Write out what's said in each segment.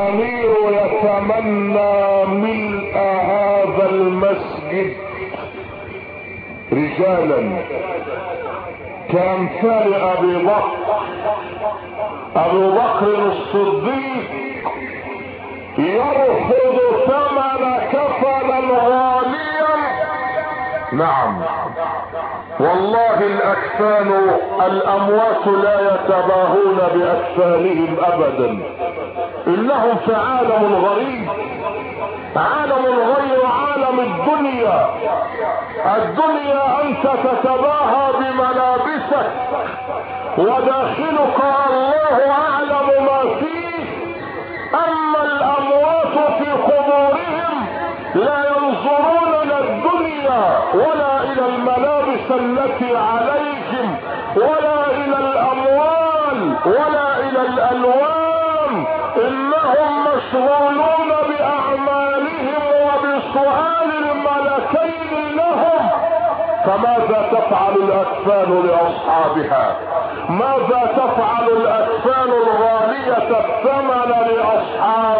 الأمير يتمنى ملء هذا المسجد رجالا كأمثال أبي بكر. أبو بكر الصديق يرفض ثمن كفلا غاليا. نعم. والله الأكفان الأموات لا يتباهون بأكفانهم ابدا. انهم في عالم غريب. عالم غير عالم الدنيا. الدنيا أنت تتباهى بملابسك. وداخلك الله أعلم ما فيه. أما الأموات في قبورهم لا ينظرون إلى الدنيا ولا إلى الملابس التي عليهم ولا إلى الأموال ولا إلى الألوان. إنهم مشغولون بأعمالهم وبسؤال الملكين لهم. فماذا تفعل الأكفان لأصحابها؟ ماذا تفعل الأكفان الغالية الثمن لأصحابها؟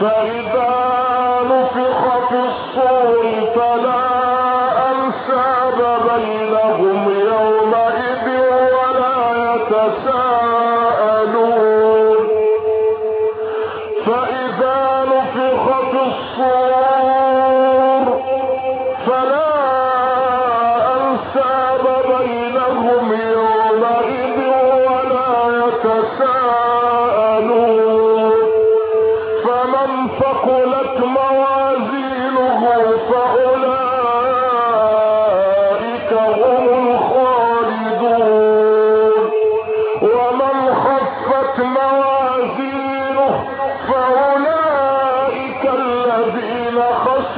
فإذا نفخ في الصور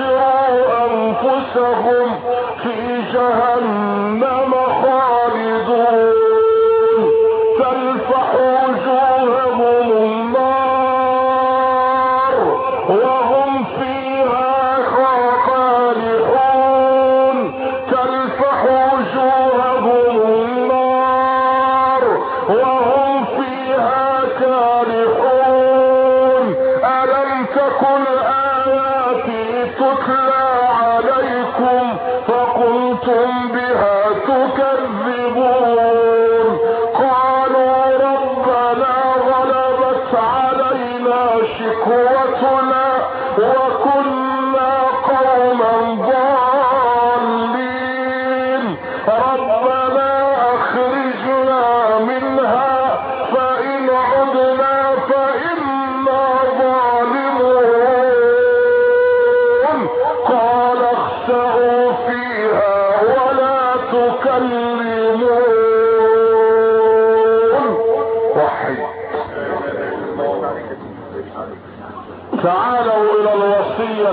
خسروا أنفسهم في جهنم.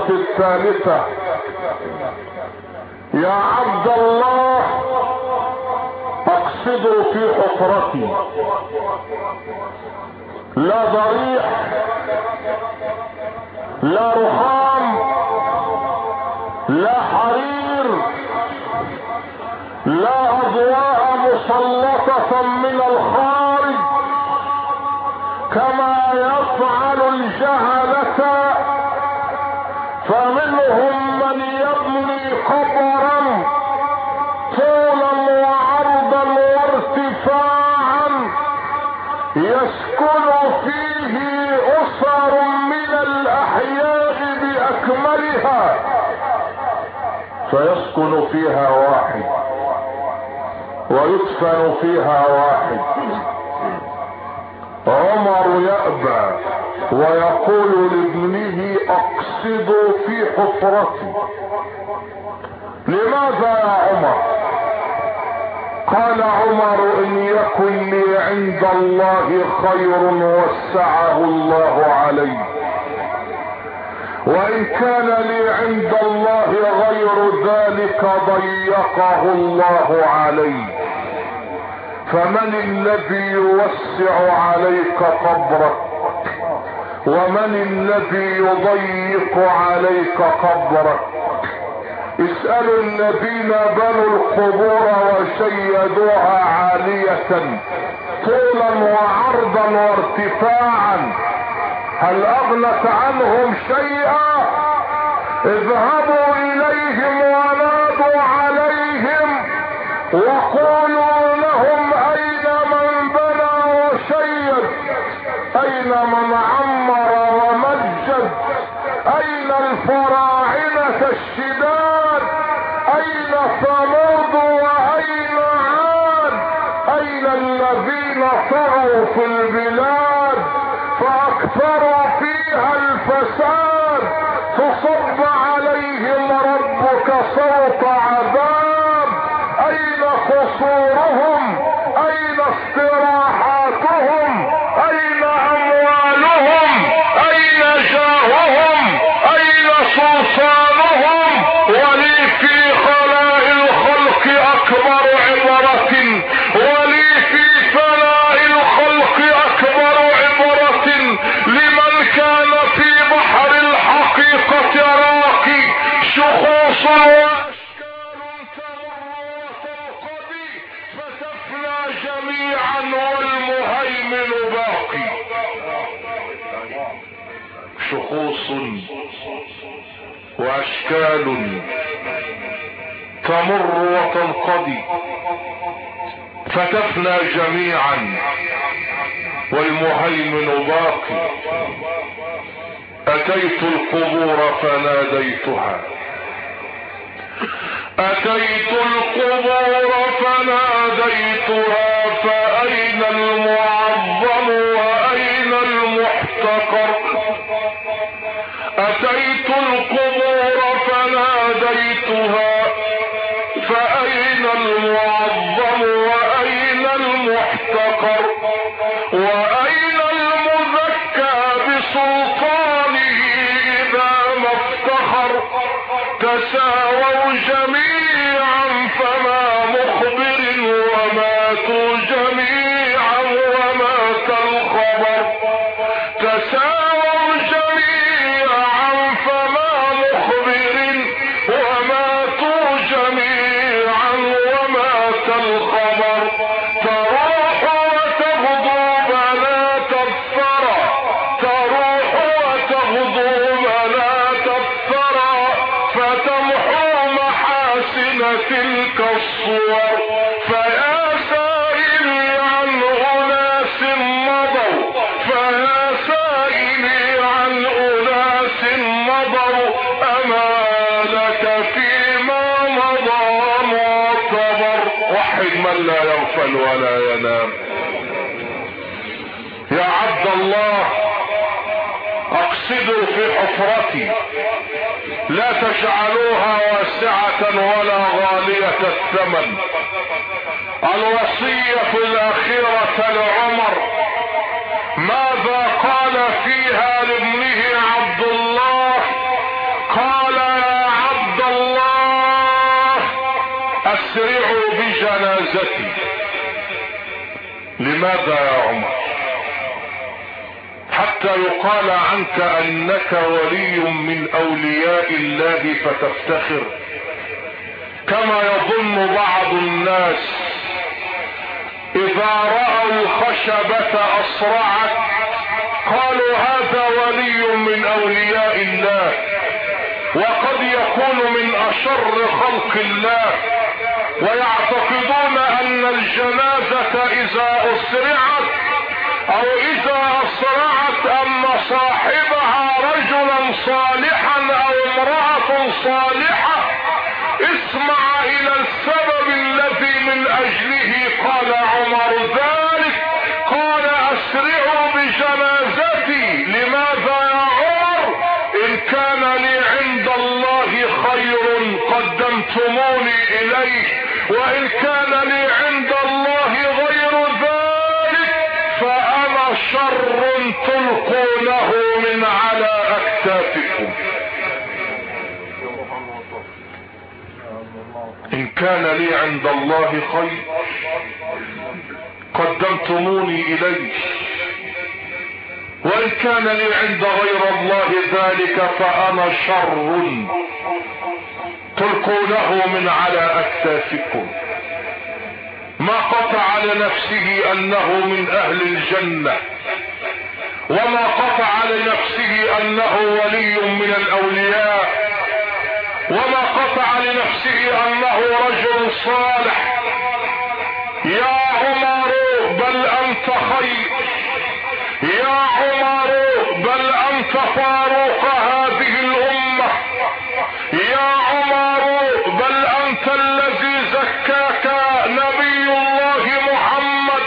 الثالثة. يا عبد الله اقصدوا في حفرتي. لا ضريح لا رخام لا حرير لا أضواء مسلطة من الخارج كما يفعل الجهلة فيسكن فيها واحد ويدفن فيها واحد. عمر يأبى ويقول لابنه اقصدوا في حفرتي. لماذا يا عمر؟ قال عمر إن يكن لي عند الله خير وسعه الله علي. وإن كان لي عند الله غير ذلك ضيقه الله علي. فمن الذي يوسع عليك قبرك؟ ومن الذي يضيق عليك قبرك؟ اسألوا الذين بنوا القبور وشيدوها عالية طولا وعرضا وارتفاعا. هل أغنت عنهم شيئا؟ اذهبوا إليهم ونادوا عليهم وقولوا لهم أين من بنى وشيد أين من عمر ومجد؟ أين الفراعنة الشداد؟ أين ثمود وأين عاد؟ أين الذين طغوا في البلاد؟ شخوص وأشكال تمر وتنقضي فتفنى جميعا والمهيمن باقي. أتيت القبور فناديتها. أتيت القبور فناديتها. فناديتها فأين المعظم وأين المحتقر؟ وأين المزكى بسلطانه إذا ما افتخر؟ تساووا جميعا ولا ينام. يا عبد الله اقصدوا في حفرتي. لا تجعلوها واسعة ولا غالية الثمن. الوصية الأخيرة لعمر. ماذا قال فيها لابنه عبد الله؟ قال يا عبد الله أسرعوا بجنازتي. لماذا يا عمر؟ حتى يقال عنك أنك ولي من أولياء الله فتفتخر. كما يظن بعض الناس إذا رأوا الخشبة اسرعت قالوا هذا ولي من أولياء الله وقد يكون من أشر خلق الله. ويعتقدون أن الجنازة إذا أسرعت أو إذا اسرعت ان صاحبها رجلا صالحا أو امرأة صالحة اسمع إلى السبب الذي من أجله قال عمر ذلك. قال أسرعوا بجنازتي. لماذا يا عمر؟ إن كان لي عند الله خير قدمتموني إليه وإن كان لي عند مسافكم إن كان لي عند الله خير قدمتموني إليه. وإن كان لي عند غير الله ذلك فأنا شر. تلقونه من على أكتافكم. ما قطع لنفسه أنه من أهل الجنة. وما قطع لنفسه أنه ولي من الأولياء. وما قطع لنفسه أنه رجل صالح. يا عمر بل أنت خير. يا عمر بل أنت فاروق هذه الأمة. يا عمر بل انت الذي زكاك نبي الله محمد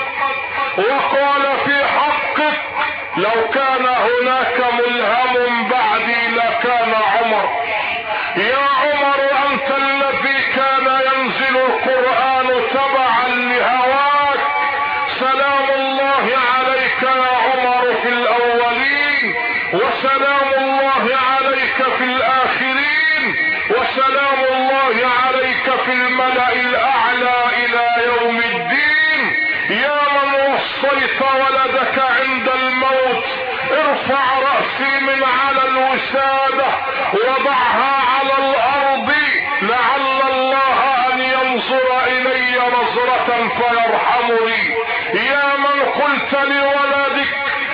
وقال في حقك لو كان هناك ملهم بعدي لكان عمر يا عمر انت الذي كان ينزل القرآن تبعا لهواك سلام الله عليك يا عمر في الاولين وسلام الله عليك في الآخرين وسلام الله عليك في الملأ الأعلى إلى يوم الدين. يا من وصيت ولدك عند الموت ارفع رأسي من على الوسادة وضعها على الأرض لعل الله أن ينظر إلي نظرة فيرحمني. يا من قلت لولدك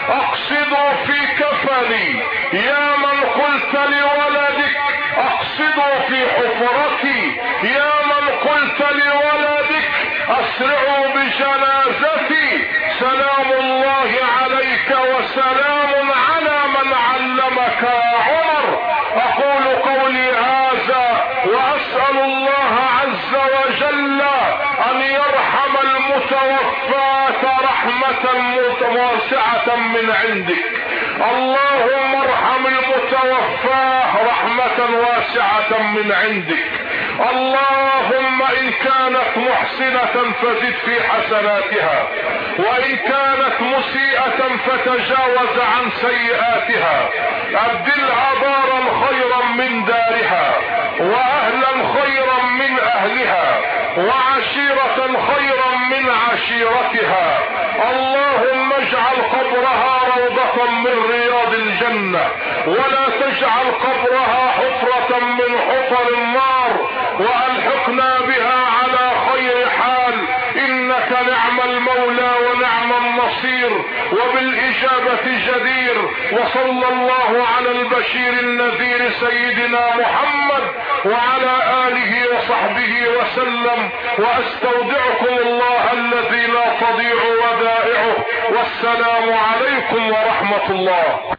اقصدوا في كفني. يا من قلت لولدك اقصدوا في حفرتي. يا من قلت لولدك اسرعوا بجنازتي. سلام الله عليك وسلام على من علمك يا عمر. أقول قولي هذا وأسأل الله رحمة واسعة من عندك. اللهم ارحم المتوفاة رحمة واسعة من عندك. اللهم إن كانت محسنة فزد في حسناتها وإن كانت مسيئة فتجاوز عن سيئاتها. أبدلها دارا خيرا من دارها وأهلا خيرا من أهلها. وعشيرة خيرا من عشيرتها. اللهم اجعل قبرها روضة من رياض الجنة ولا تجعل قبرها حفرة من حفر النار وألحقنا بها على خير حال. إنك نعم المولى ونعم النصير وبالإجابة جدير. وصلى الله على البشير النذير سيدنا محمد وعلى آله وصحبه وسلم وأستودعكم الله الذي لا تضيع ودائعه. والسلام عليكم ورحمة الله.